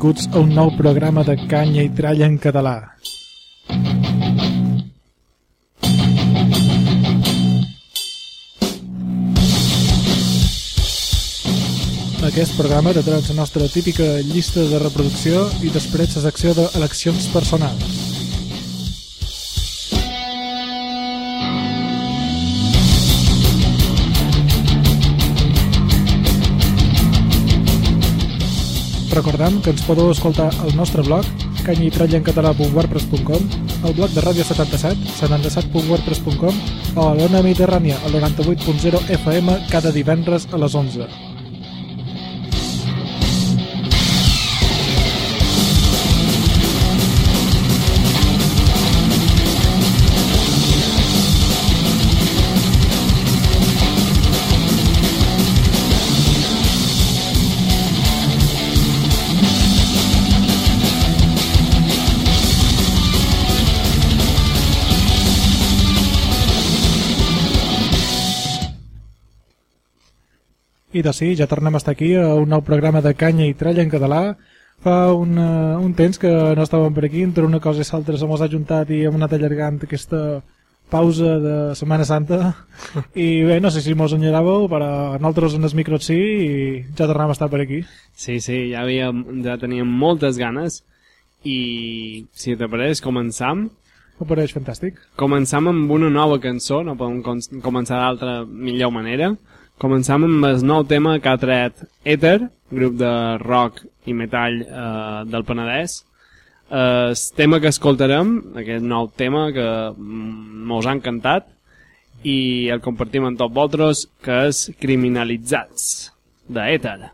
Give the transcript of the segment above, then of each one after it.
Benvinguts a un nou programa de canya i tralla en català. Aquest programa tindrà la nostra típica llista de reproducció i després la secció d'eleccions personals. Recordem que ens podeu escoltar al nostre blog canyitrallencatalà.wordpress.com el blog de Ràdio 77, 77.wordpress.com o a l'Ona Mediterrània, al 98.0 FM cada divendres a les 11. I de sí, ja tornem a estar aquí a un nou programa de canya i tralla en català. Fa un, uh, un temps que no estàvem per aquí, entre una cosa i l'altra se mos ha juntat i hem anat allargant aquesta pausa de Setmana Santa. I bé, no sé si mos enyoràveu però nosaltres en els micros sí i ja tornem a estar per aquí. Sí, sí, ja, havíem, ja teníem moltes ganes i si t'apareix començam. Em pareix fantàstic. Començam amb una nova cançó no podem com començar d'altra millor manera començam amb el nou tema que ha tret Ether, grup de rock i metall eh, del Penedès el tema que escoltarem, aquest nou tema que mos ha encantat i el compartim amb tots vosaltres, que és Criminalitzats, d'Ether.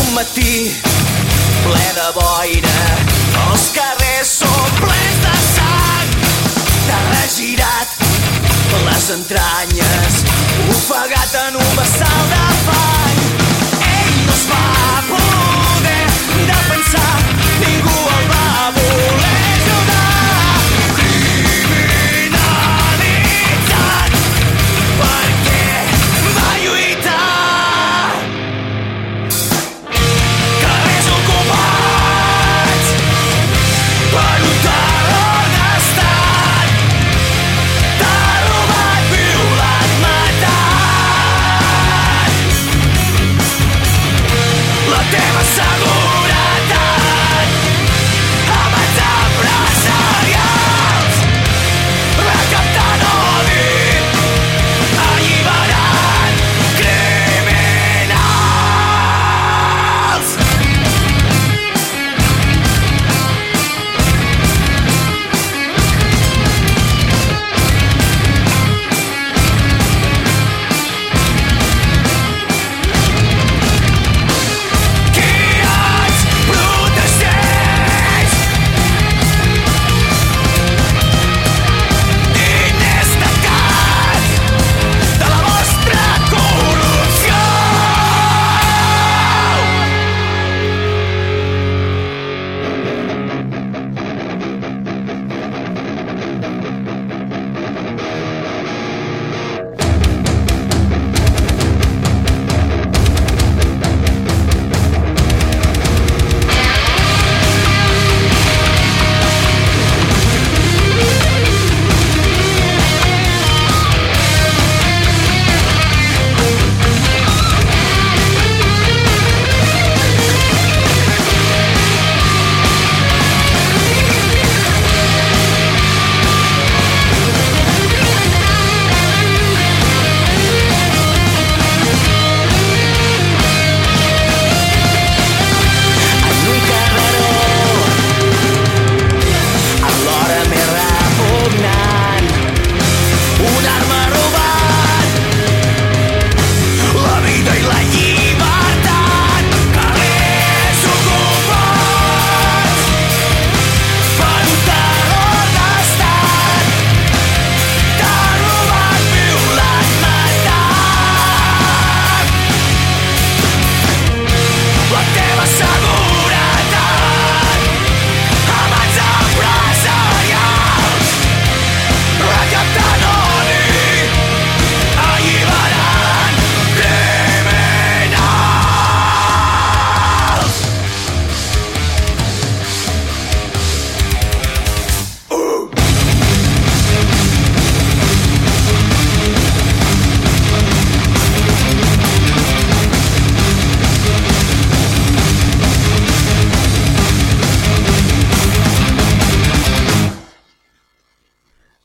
un matí ple de boira. Els carrers són plens de sang. T'ha regirat les entranyes, ofegat en un vessal de fang. Ell no es va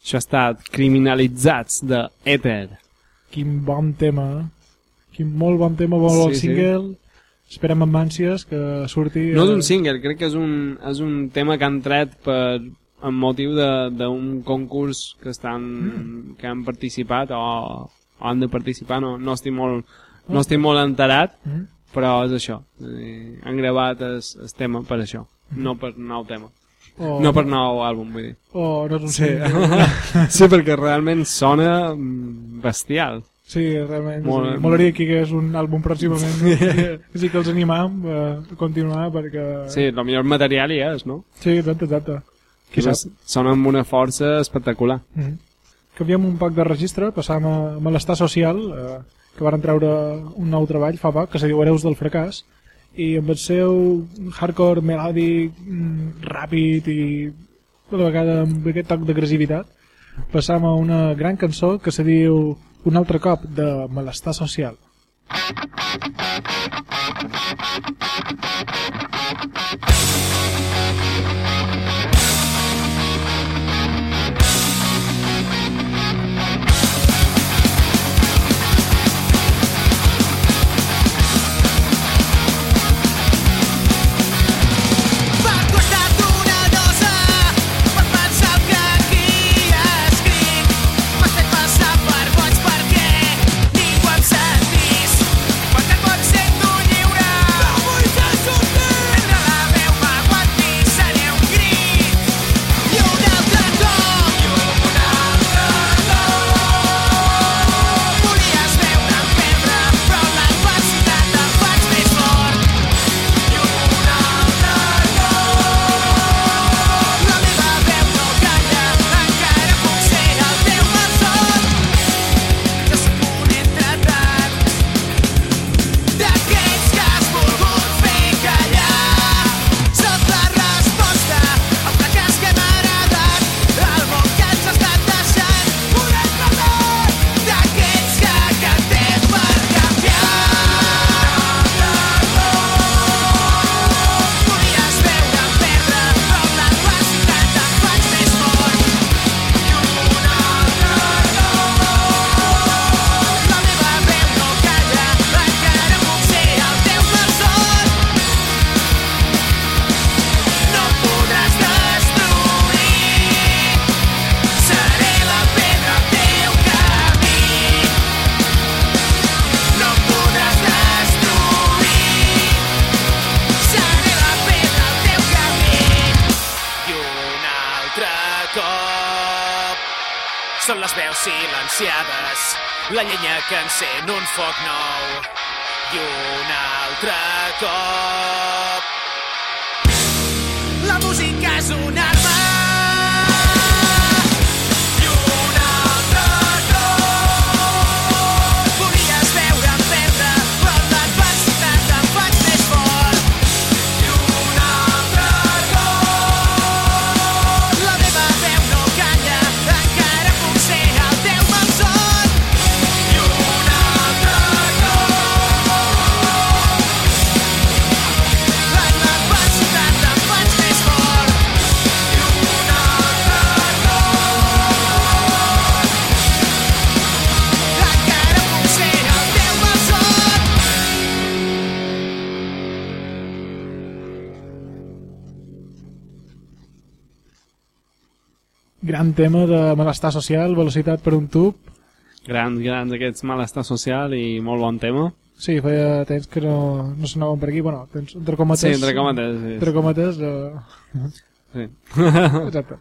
Això ha estat Criminalitzats de Ether. Quin bon tema, eh? Quin molt bon tema, molt bon Sí, sí. single. Esperem amb ànsies que surti... No és eh, un single, crec que és un, és un tema que han tret per, amb motiu de- d'un concurs que estan que han participat o, o han de participar, no, no estic molt no estic molt enterat, Mhm. però és això. Han gravat el, el tema per això, no per nou tema. O, No per nou àlbum, vull dir. O no Sí, sí perquè realment sona mm, bestial. Sí, realment. Molt- sí. Molaria que hi hagués un àlbum pròximament. No? sí que els animam a continuar perquè... Sí, el millor material hi és, no? Sí, exacte, exacte. Qui Que sap? Sona amb una força espectacular. Mm -hmm. Canviem un poc de registre, passam a Malestar Social, eh, que van treure un nou treball fa poc, que se diu Hereus del fracàs, i amb el seu hardcore melòdic, mm, ràpid i de vegada amb aquest toc d'agressivitat, passam a una gran cançó que se diu Un altre cop, de Malestar Social. Gran tema de malestar social, velocitat per un tub. Grans, grans aquests malestar social i molt bon tema. Sí, feia temps que no, no sonaven per aquí. Bueno, tens, entre cometes... Sí, entre cometes. Sí. Entre cometes, uh, sí. exacte.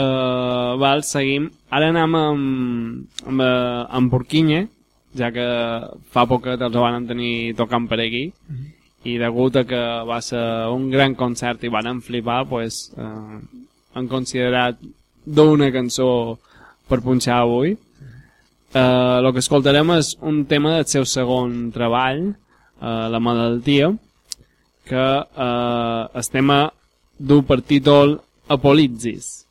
Uh, val, seguim. Ara anem amb, amb, uh, amb Porquinye, ja que fa poquet els van tenir tocant per aquí, i degut a que va ser un gran concert i van flipar, pues, uh, han considerat d'una cançó per punxar avui. Uh, el que escoltarem és un tema del seu segon treball, uh, La malaltia, que uh, el tema du per títol Apolitzis.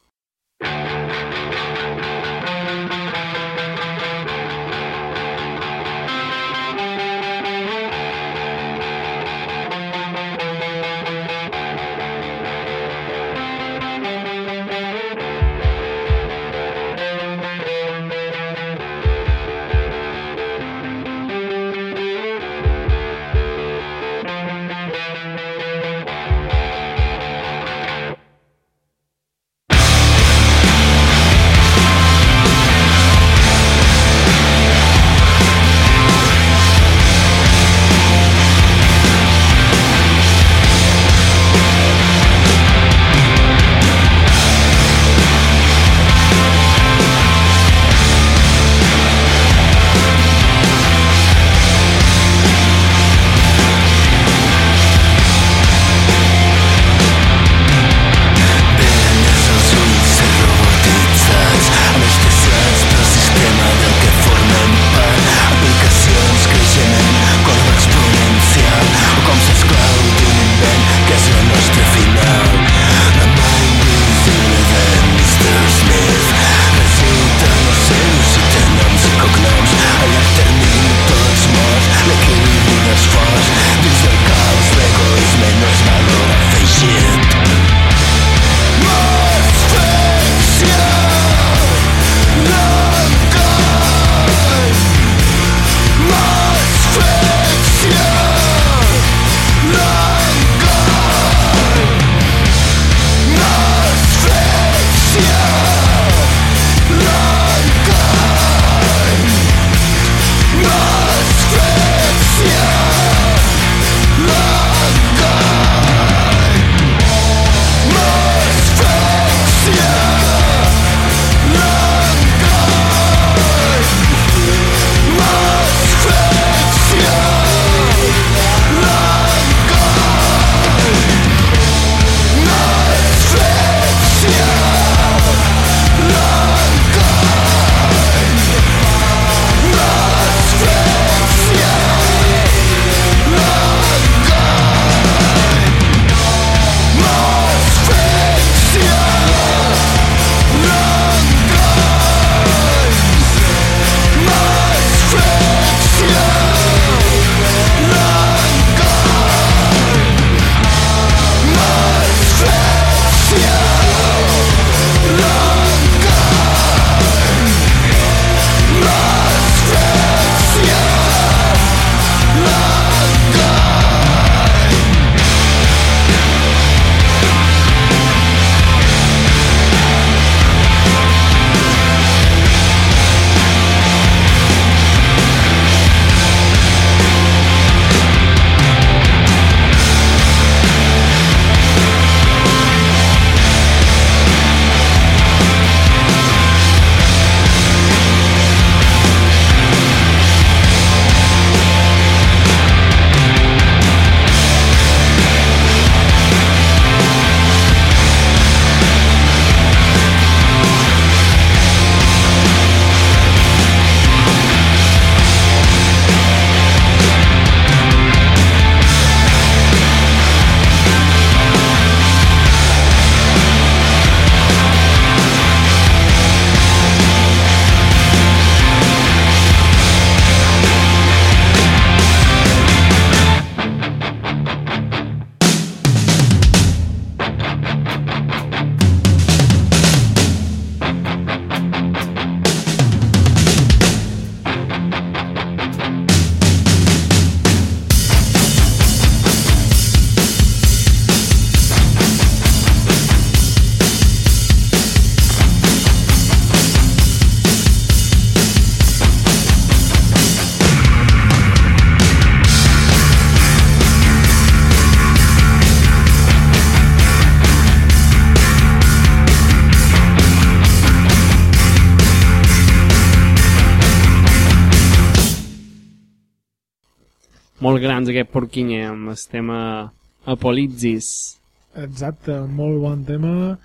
Molt grans aquest porquinyer amb el tema Apolitzis. Exacte, molt bon tema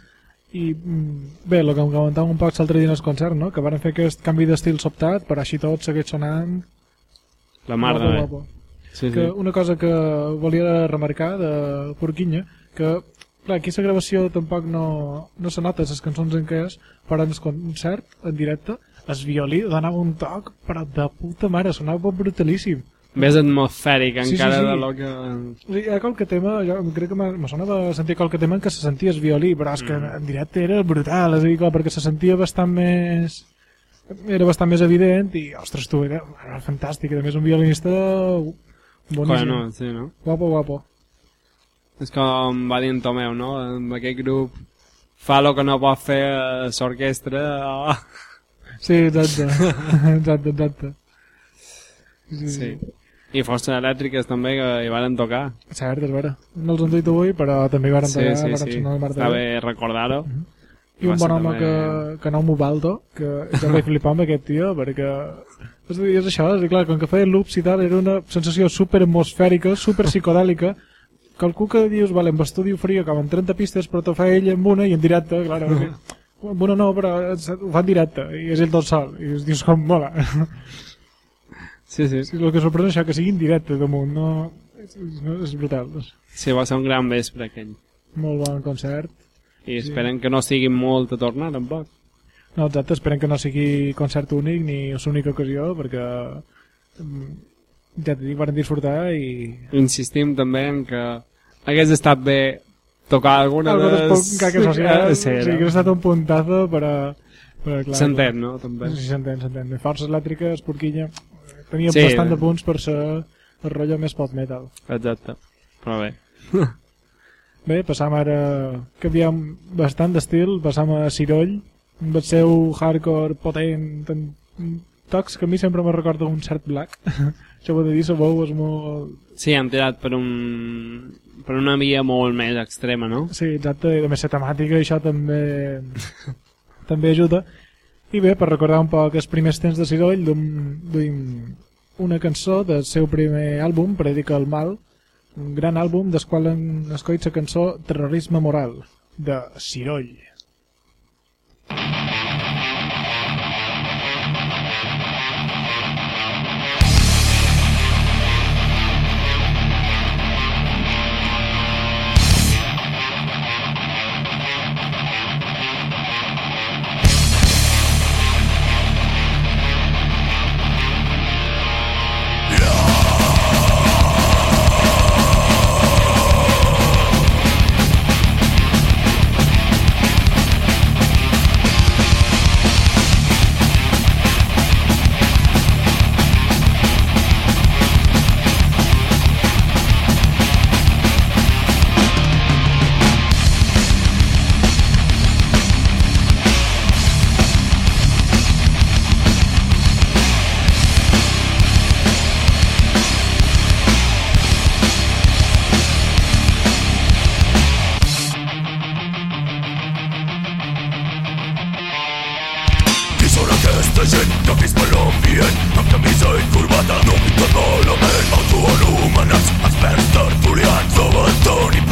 i mm, bé, el que em comentàvem un poc l'altre dia en el concert, no? que van fer aquest canvi d'estil sobtat, però així tot segueix sonant La mar de bé. Sí, que sí. una cosa que volia remarcar de Porquinya, que clar, aquí la gravació tampoc no, no se nota les cançons en què és, però en el concert, en directe, el violí donava un toc, però de puta mare, sonava brutalíssim. Més atmosfèric Sí, sí, encara sí. de lo que... Hi ha qualque tema, jo crec que me sona de sentir qualque tema en què se sentia el violí, però és que Mm. en directe era brutal, és a dir, clar, perquè se sentia bastant més era bastant més evident i, ostres, tu, era, era fantàstic, a més un violinista boníssim, Bueno, sí, no? guapo, guapo. És com va dir en Tomeu, no? Amb aquest grup fa el que no pot fer l'orquestra. Oh. Sí, exacte, exacte, exacte. Sí, Sí. I forces elèctriques també que hi varen tocar. Cert, és vera. No els han dit avui, però també hi varen Sí, tocar, sí, varen sí. de Està bé recordar-ho. I un Va ser bon home també- que, que no m'ho que ja vaig flipar amb aquest tio, perquè és, dir, és això, és dir, clar, com que feia loops i tal, era una sensació super atmosfèrica, super psicodèlica, qualcú que dius, vale, amb estudi ho faria com en 30 pistes, però t'ho feia ell amb una i en directe, clar, amb una no, però ho fa en directe, i és ell tot sol, i dius com mola. Sí, sí. Sí, el que sorprèn és això, que sigui en directe damunt, no... És, és brutal, és Sí, va ser un gran vespre aquell. molt bon concert. I esperen que no sigui molt a tornar, tampoc. No, exacte, esperem que no sigui concert únic ni l'única ocasió, perquè mm, ja t'he dit, van disfrutar i... Insistim també en que hagués estat bé tocar alguna Algo de poc caques socials, Sí, sí, que ha estat un puntazo, però... però S'entén, no? També. Sí, s'entén, s'entén. Forces elèctriques, Porquilla, tenia Sí, bastant de punts per ser el rotllo més post-metal. Exacte. Però bé. Bé, passam ara... Canviem bastant d'estil, passam a Ciroll, amb el seu hardcore potent, amb tocs que a mi sempre me recorda un cert black. Això ho he de dir, la veu és molt... Sí, han tirat per un per una via molt més extrema, no? Sí, exacte, i a més la temàtica això també també ajuda. I bé, per recordar un poc els primers temps de Ciroll, duim, una cançó del seu primer àlbum, Predica el mal, un gran àlbum del qual han escollit la cançó Terrorisme moral, de Ciroll. Qui Dejen, no es Colombian, am camisa încurvată Nu mi tot la men, mă cu o lumanat Ați per tertulian, vă întâlnim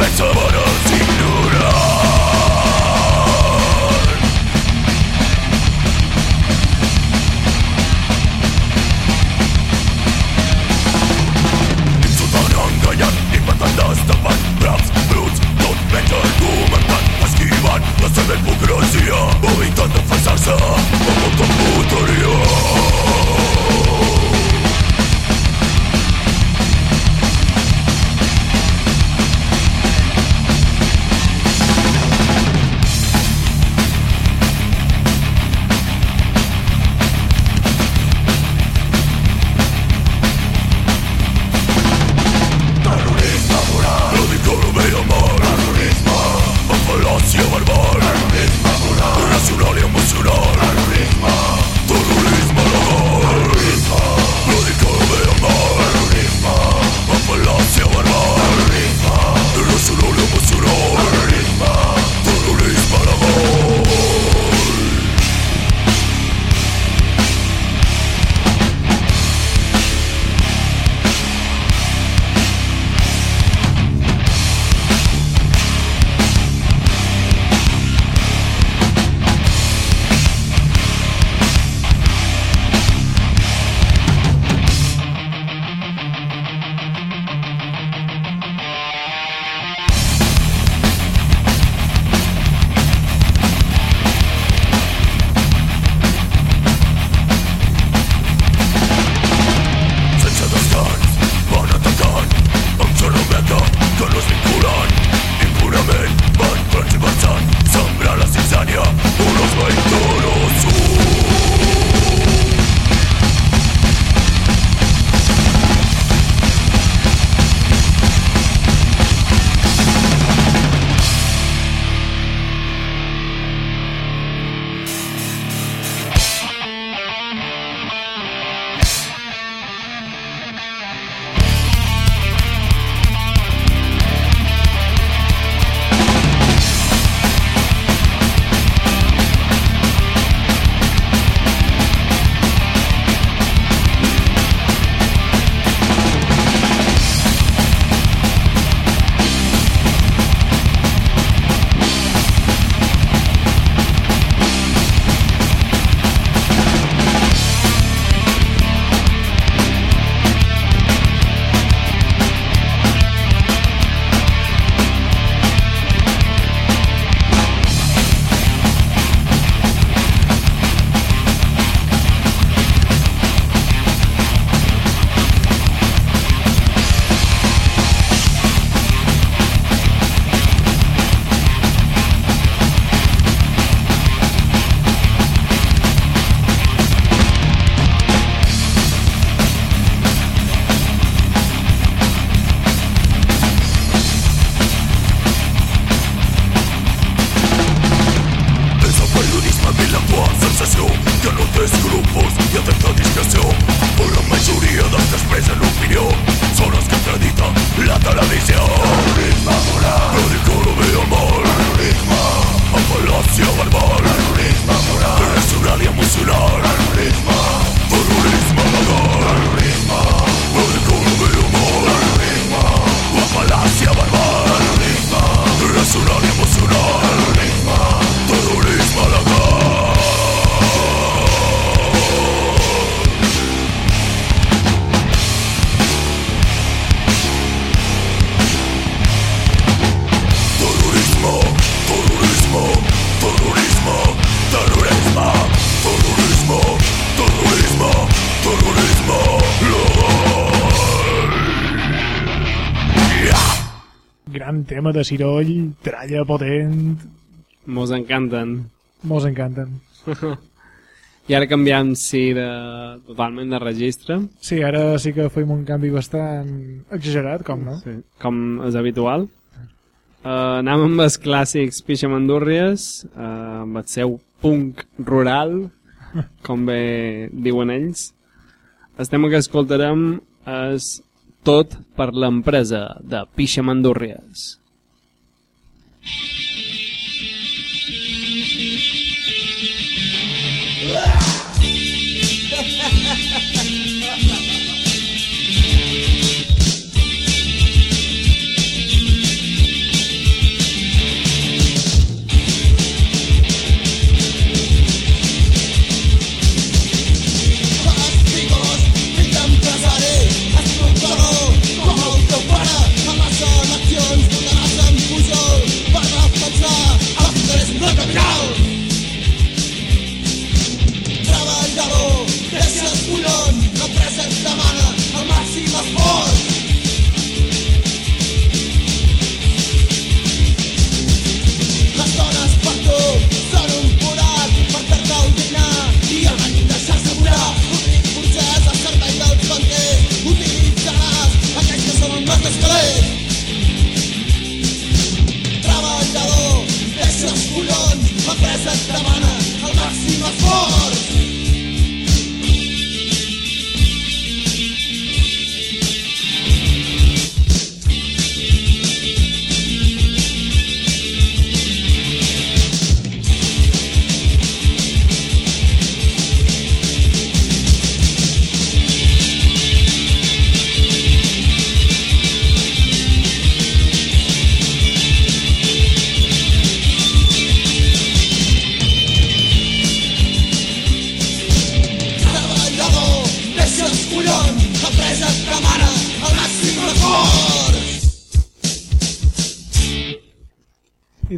tema de Ciroll, tralla potent, Mos encanten. mos encanten. I ara canviam, sí, de, totalment de registre, Sí, ara sí que fem un canvi bastant exagerat, com no? sí. com és habitual. Uh, anem amb els clàssics Pixamandúrries, uh, amb el seu punk rural, com bé diuen ells. El tema que escoltarem és Tot per l'empresa de Pixamandúrries. Ah!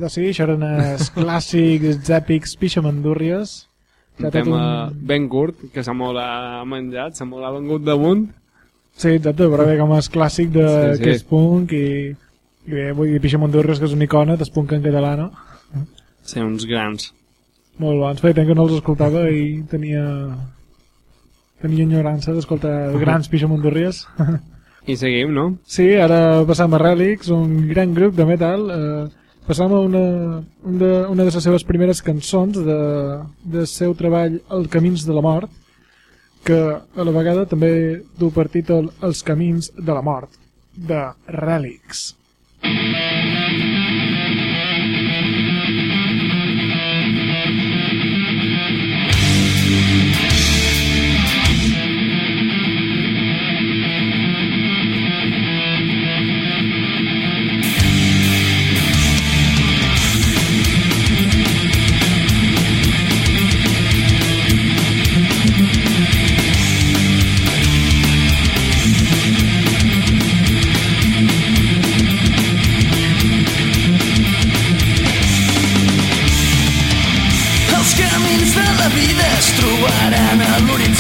Doncs sí, això eren els clàssics, els èpics pixamandúrries. Un tema ben curt, que s'ha molt menjat, s'ha molt vengut damunt. Sí, exacte, però bé, com és clàssic de Sí, sí, que és punk i, i bé, vull dir, Pixamandúrries, que és una icona del punk en català, no? Sí, uns grans. Molt bons. Feia temps que no els escoltava i tenia tenia enyorança d'escoltar grans Pixamandúrries. I seguim, no? sí, ara passam a Relics, un gran grup de metal. Eh, passam a una, un de, una de les seves primeres cançons de, del seu treball El Camins de la Mort, que a la vegada també du per títol Els Camins de la Mort, de Relics. Els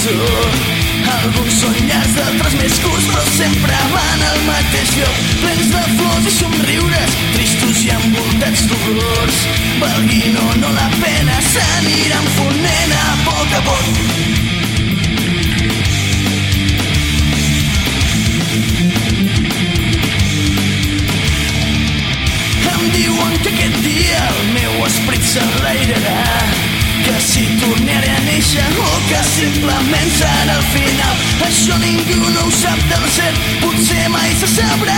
l'horitzó. Alguns són llargs, d'altres més curts, però sempre van al mateix lloc. Plens de flors i somriures, tristos i envoltats d'horrors. Valguin o no la pena, s'aniran fonent a poc a poc. Diuen que aquest dia el meu esperit s'enlairarà que si tornaré a néixer o que simplement serà el final. Això ningú no ho sap del cert, potser mai se sabrà.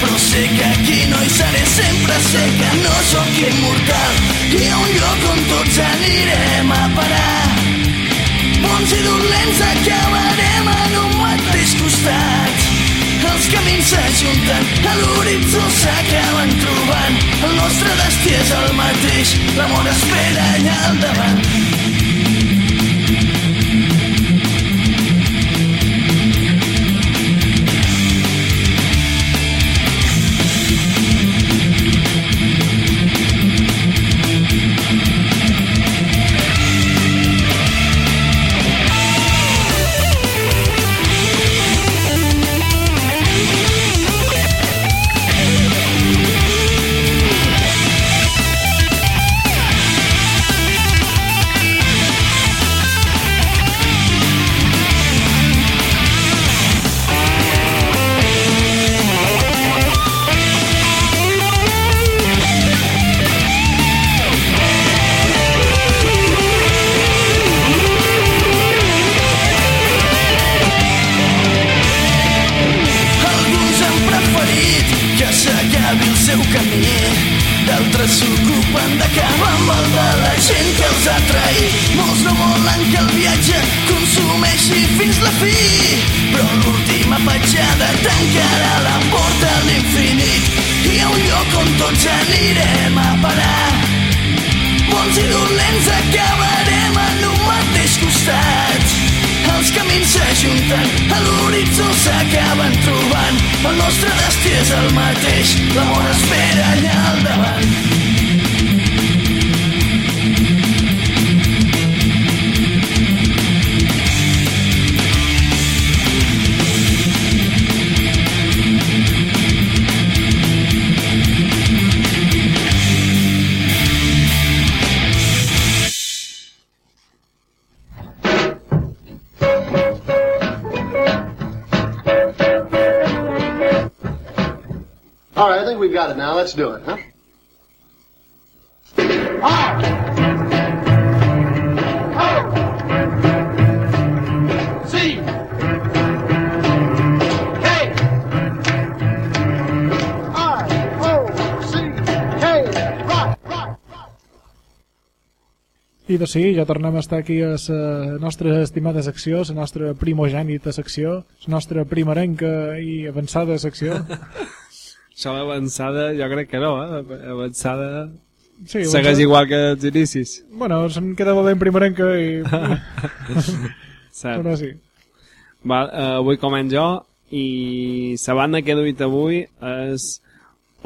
Però sé que aquí no hi seré sempre, sé que no sóc immortal. Hi ha un lloc on tots anirem a parar. Bons i dolents acabarem en un mateix costat. Els camins s'ajunten, a l'horitzó s'acaben trobant. El nostre destí és el mateix, l'amor espera allà al davant. Destí és el now. Let's do it, huh? C. K. R O C K. Rock, rock. I doncs sí, ja tornem a estar aquí a la nostra estimada secció, la nostra primogènita secció, la nostra primerenca i avançada secció. Això l'avançada, jo crec que no, eh? Avançada... Sí, Segueix avançada. igual que els inicis. Bueno, se'm quedava ben primerenca i... Cert. Però sí. Val, eh, avui comen jo i la banda que he duit avui és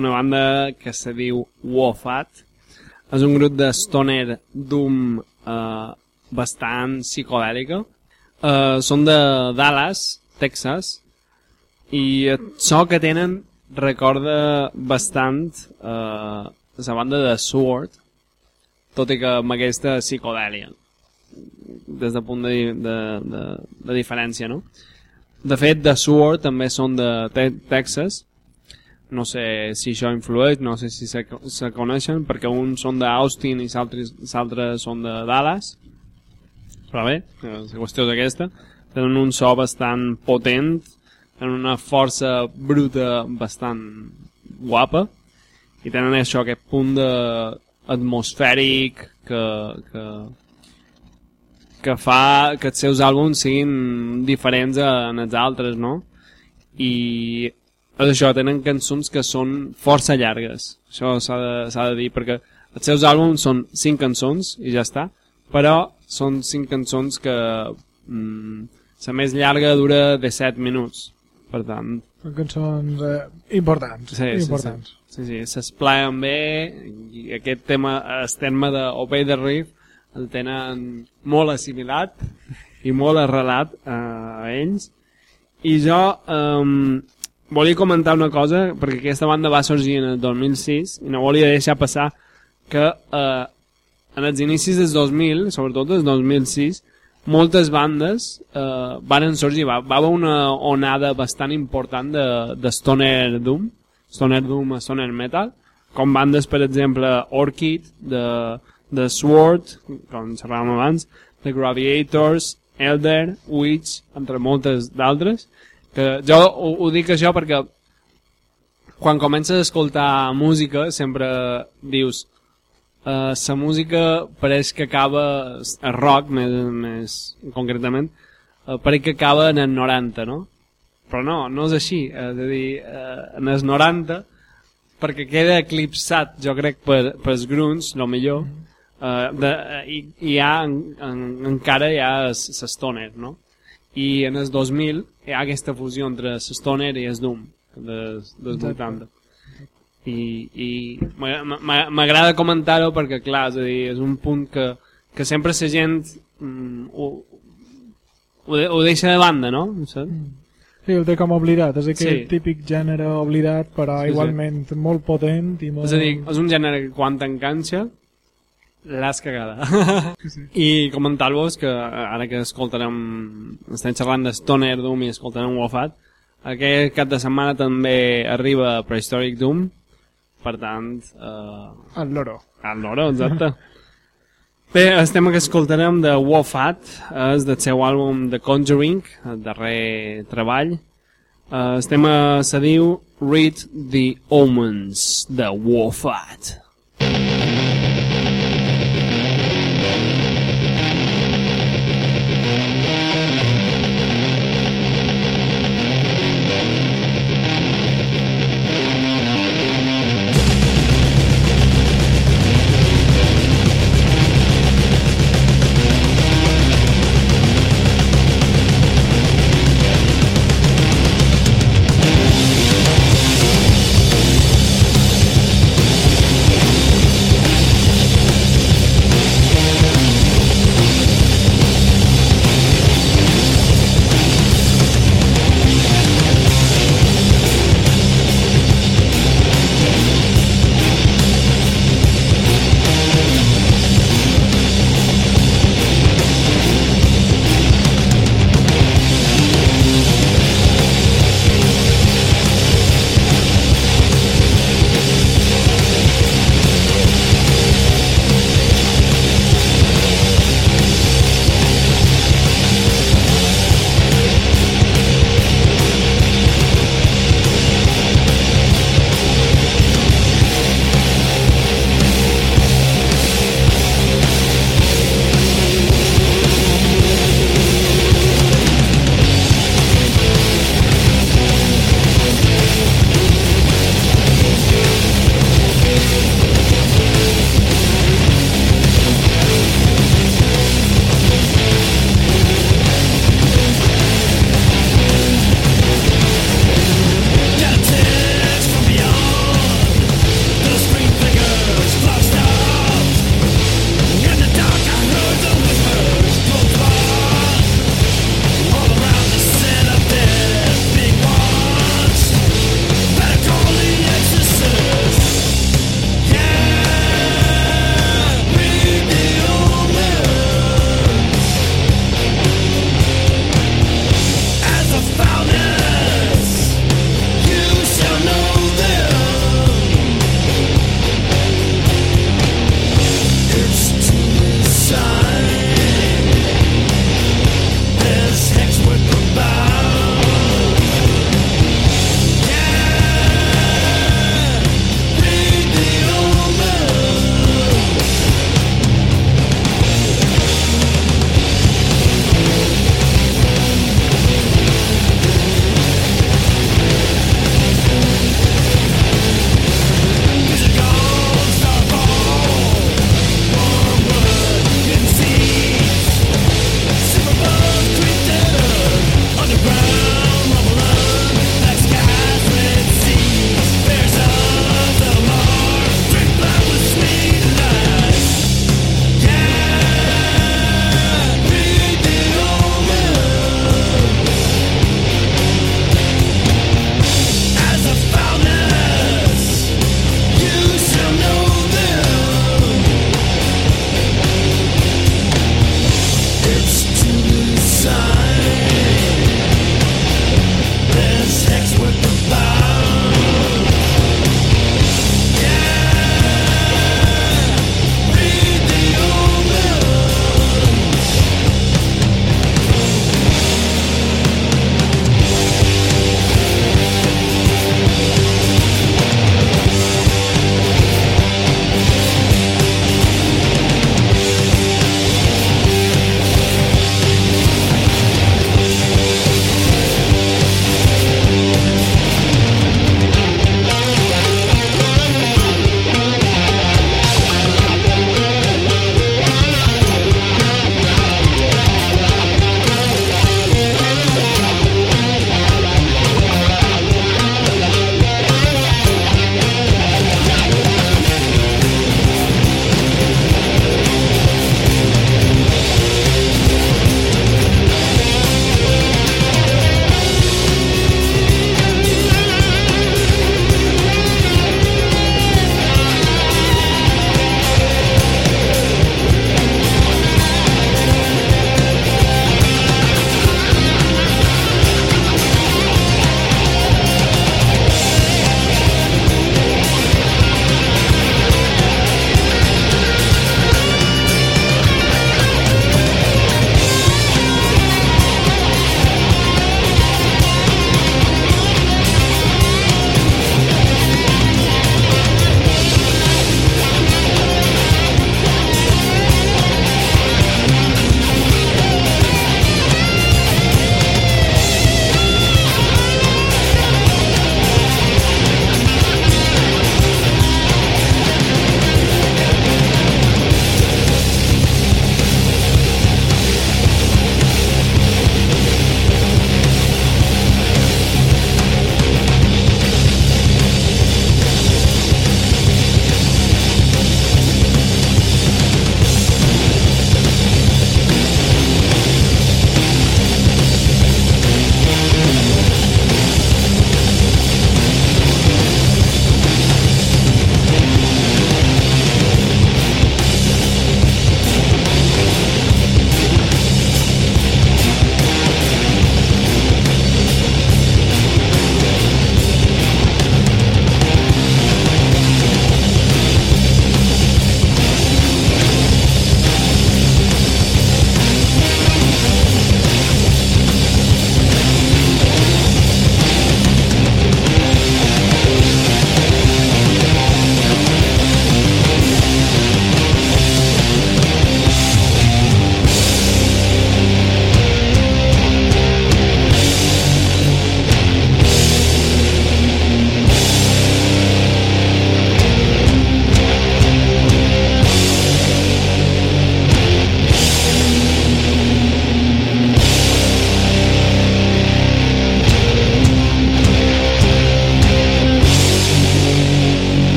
una banda que se diu Wofat. És un grup de stoner doom eh, bastant psicodèlica. Eh, són de Dallas, Texas, i el so que tenen recorda bastant eh, la banda de Sword, tot i que amb aquesta psicodèlia des del punt de, de, de, de diferència, no? De fet, The Sword també són de te Texas. No sé si això influeix, no sé si se, se coneixen, perquè uns són d'Austin i l'altre són de Dallas. Però bé, eh, la qüestió és aquesta. Tenen un so bastant potent, tenen una força bruta bastant guapa, i tenen això, aquest punt de atmosfèric que, que, que fa que els seus àlbums siguin diferents en els altres, no? I és això, tenen cançons que són força llargues. Això s'ha de, de dir, perquè els seus àlbums són cinc cançons i ja està, però són cinc cançons que mm, la més llarga dura de 7 minuts. Per tant, Són cançons eh, importants. Sí, importants. Sí, sí, s'esplaien bé i aquest tema, el terme d'Obey the Riff el tenen molt assimilat i molt arrelat eh, a ells i jo um, volia comentar una cosa perquè aquesta banda va sorgir en el 2006 i no volia deixar passar que eh, en els inicis del 2000 sobretot el 2006 moltes bandes eh, varen sorgir, va, va haver una onada bastant important de, de Stoner Doom, Stoner Doom, Stoner Metal, com bandes, per exemple, Orchid, de, de Sword, com xerràvem abans, The Gladiators, Elder, Witch, entre moltes d'altres, que jo ho, ho dic això perquè quan comences a escoltar música sempre dius uh, la música pareix que acaba el rock més, més concretament uh, pareix que acaba en el 90 no? però no, no és així és a dir, uh, en els 90 perquè queda eclipsat jo crec per, per els grunts, el millor uh, de, uh, i, i hi ha en, en, encara hi ha l'stoner no? i en els 2000 hi ha aquesta fusió entre l'stoner i el doom dels, dels 80 i, i m'a- m'a- m'agrada comentar-ho perquè clar, és, a dir, és un punt que, que sempre la gent mm, ho, ho, de- ho deixa de banda, no? Saps? Sí, el té com oblidat, és aquell Sí. típic gènere oblidat, però Sí, sí. igualment molt potent i molt... És a dir, és un gènere que quan t'enganxa l'has cagada. I comentar-vos que ara que escoltarem, estem xerrant de Stoner Doom i escoltarem Wofat, aquest cap de setmana també arriba Prehistoric Doom, per tant, eh, El loro. al loro, exacte. Bé, el tema que escoltarem de Wofat és del seu àlbum The Conjuring, el darrer treball. Eh, El tema se diu Read the Omens de Wofat.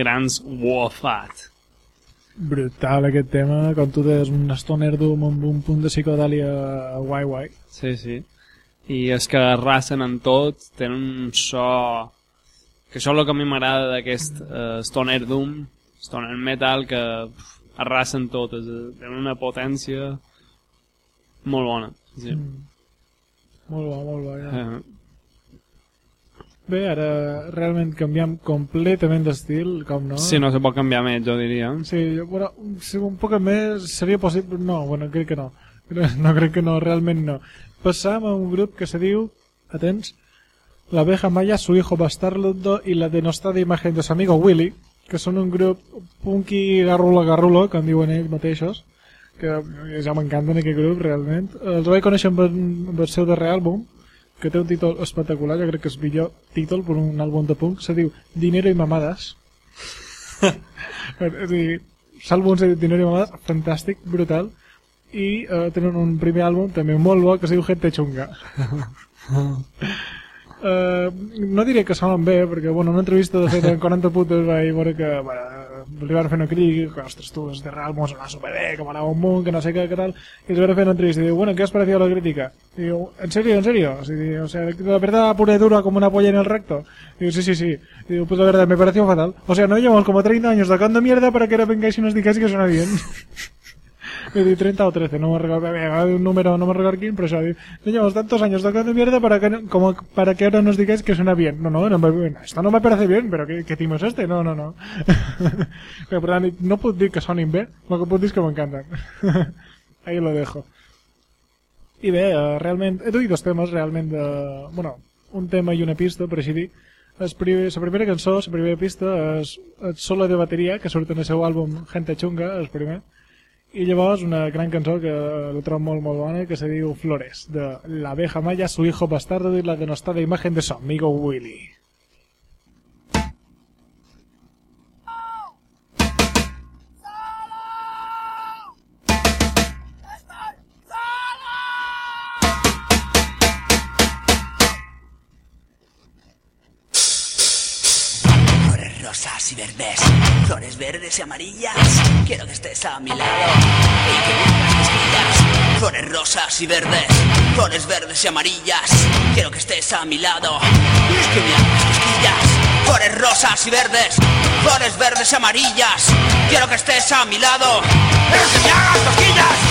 Grans Wofat. Brutal aquest tema, com tu deies, un stoner doom amb un punt de psicodèlia guai guai. Sí, sí. I és que arrasen en tot, tenen un so... Que això és el que a mi m'agrada d'aquest uh, stoner doom, stoner metal, que pff, arrasen tot, és, tenen una potència molt bona. Sí. Mm. Molt bo, molt bo. Ja. Uh, Bé, ara realment canviem completament d'estil, com no? sí, no se pot canviar més, jo diria. Sí, bueno, si un poc més seria possible... No, bueno, crec que no. No crec que no, realment no. Passam a un grup que se diu, atents, La abeja maya, su hijo bastardo y la denostada imagen de su amigo Willy, que són un grup punky garrulo garrulo, com diuen ells mateixos, que ja m'encanten aquest grup, realment. Els vaig conèixer amb el seu darrer àlbum, que té un títol espectacular, jo crec que és millor títol per un àlbum de punk, se diu Dinero y Mamadas. és a dir, l'àlbum se diu Dinero y Mamadas, fantàstic, brutal, i eh, tenen un primer àlbum també molt bo que es diu Gente Chunga. Uh, no diré que sonen bé, perquè bueno, una entrevista de fet en 40 putes vaig veure que bueno, li van fer una crítica, que ostres tu, este Ramos va superbé, que m'anava un munt, que no sé què, què tal, i els van fer una entrevista y diu, bueno, ¿qué os pareció la crítica? Y digo, ¿en serio, en serio? Así, digo, o sea, la verdad pura dura como una polla en el recto. Y digo, sí, sí, sí. Y digo, pues la verdad, me pareció fatal. O sea, no llevamos como 30 años tocando mierda para que ahora vengáis y nos digáis que suena bien. Me di 30 o 13, no me recuerdo un número, no me recuerdo quién, pero eso, no llevamos tantos años tocando mierda para que, como para que ahora nos digáis que suena bien. No, no, no me- esto no me parece bien, pero ¿qué, qué timo es este? No, no, no. Pero, per tant, no puc dir que sonin bé, el que dir és que m'encanten. Ahí lo dejo. I bé, eh, realment, he duit dos temes realment de... Bueno, un tema i una pista, per així dir. El primer, la primera cançó, la primera pista, és el solo de bateria, que surt en el seu àlbum Gente Chunga, el primer. I llavors una gran cançó que la trobo molt, molt bona, que se diu Flores, de La abeja maya, su hijo bastardo y la denostada imagen de su amigo Willy. Flores verdes y amarillas. Quiero que estés a mi lado y que me hagas cosquillas. Flores rosas y verdes, flores verdes y amarillas. Quiero que estés a mi lado y que me hagas cosquillas. Flores rosas y verdes, flores verdes y amarillas. Quiero que estés a mi lado y que me hagas cosquillas.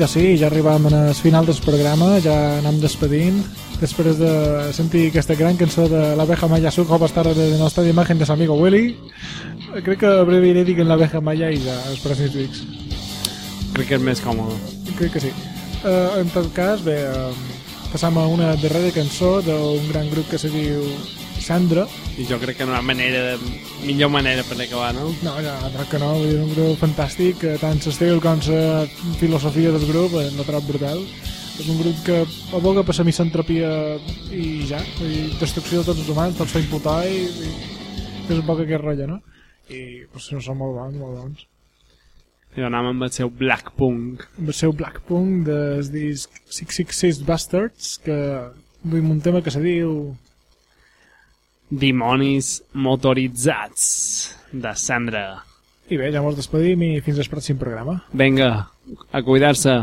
De sí, ja arribam al final del programa, ja anem despedint. després de sentir aquesta gran cançó de l'abeja maya Suco bastarda de nostra imagen de su amigo Willy, crec que abreviaré dient l'abeja maya i ja, els pròxims weeks. Crec que és més còmode. Crec que sí. Uh, en tot cas, bé, uh, passam a una darrera cançó d'un gran grup que se diu Sandra. I jo crec que no hi ha manera, millor manera per acabar, no? No, no, no que no, vull dir, un grup fantàstic, tant l'estil com la filosofia del grup, eh, no trob brutal. És un grup que aboga per la misantropia i ja, vull dir, destrucció de tots els humans, tots fent putar i, i és un poc aquest rotllo, no? I pues, no són molt bons, molt bons. I anàvem amb el seu Black Punk. Amb el seu Black Punk del disc 666 Bastards, que duim un tema que se diu Dimonis motoritzats de Sandra. I bé, ja mos despedim i fins al pròxim programa. Vinga, a cuidar-se.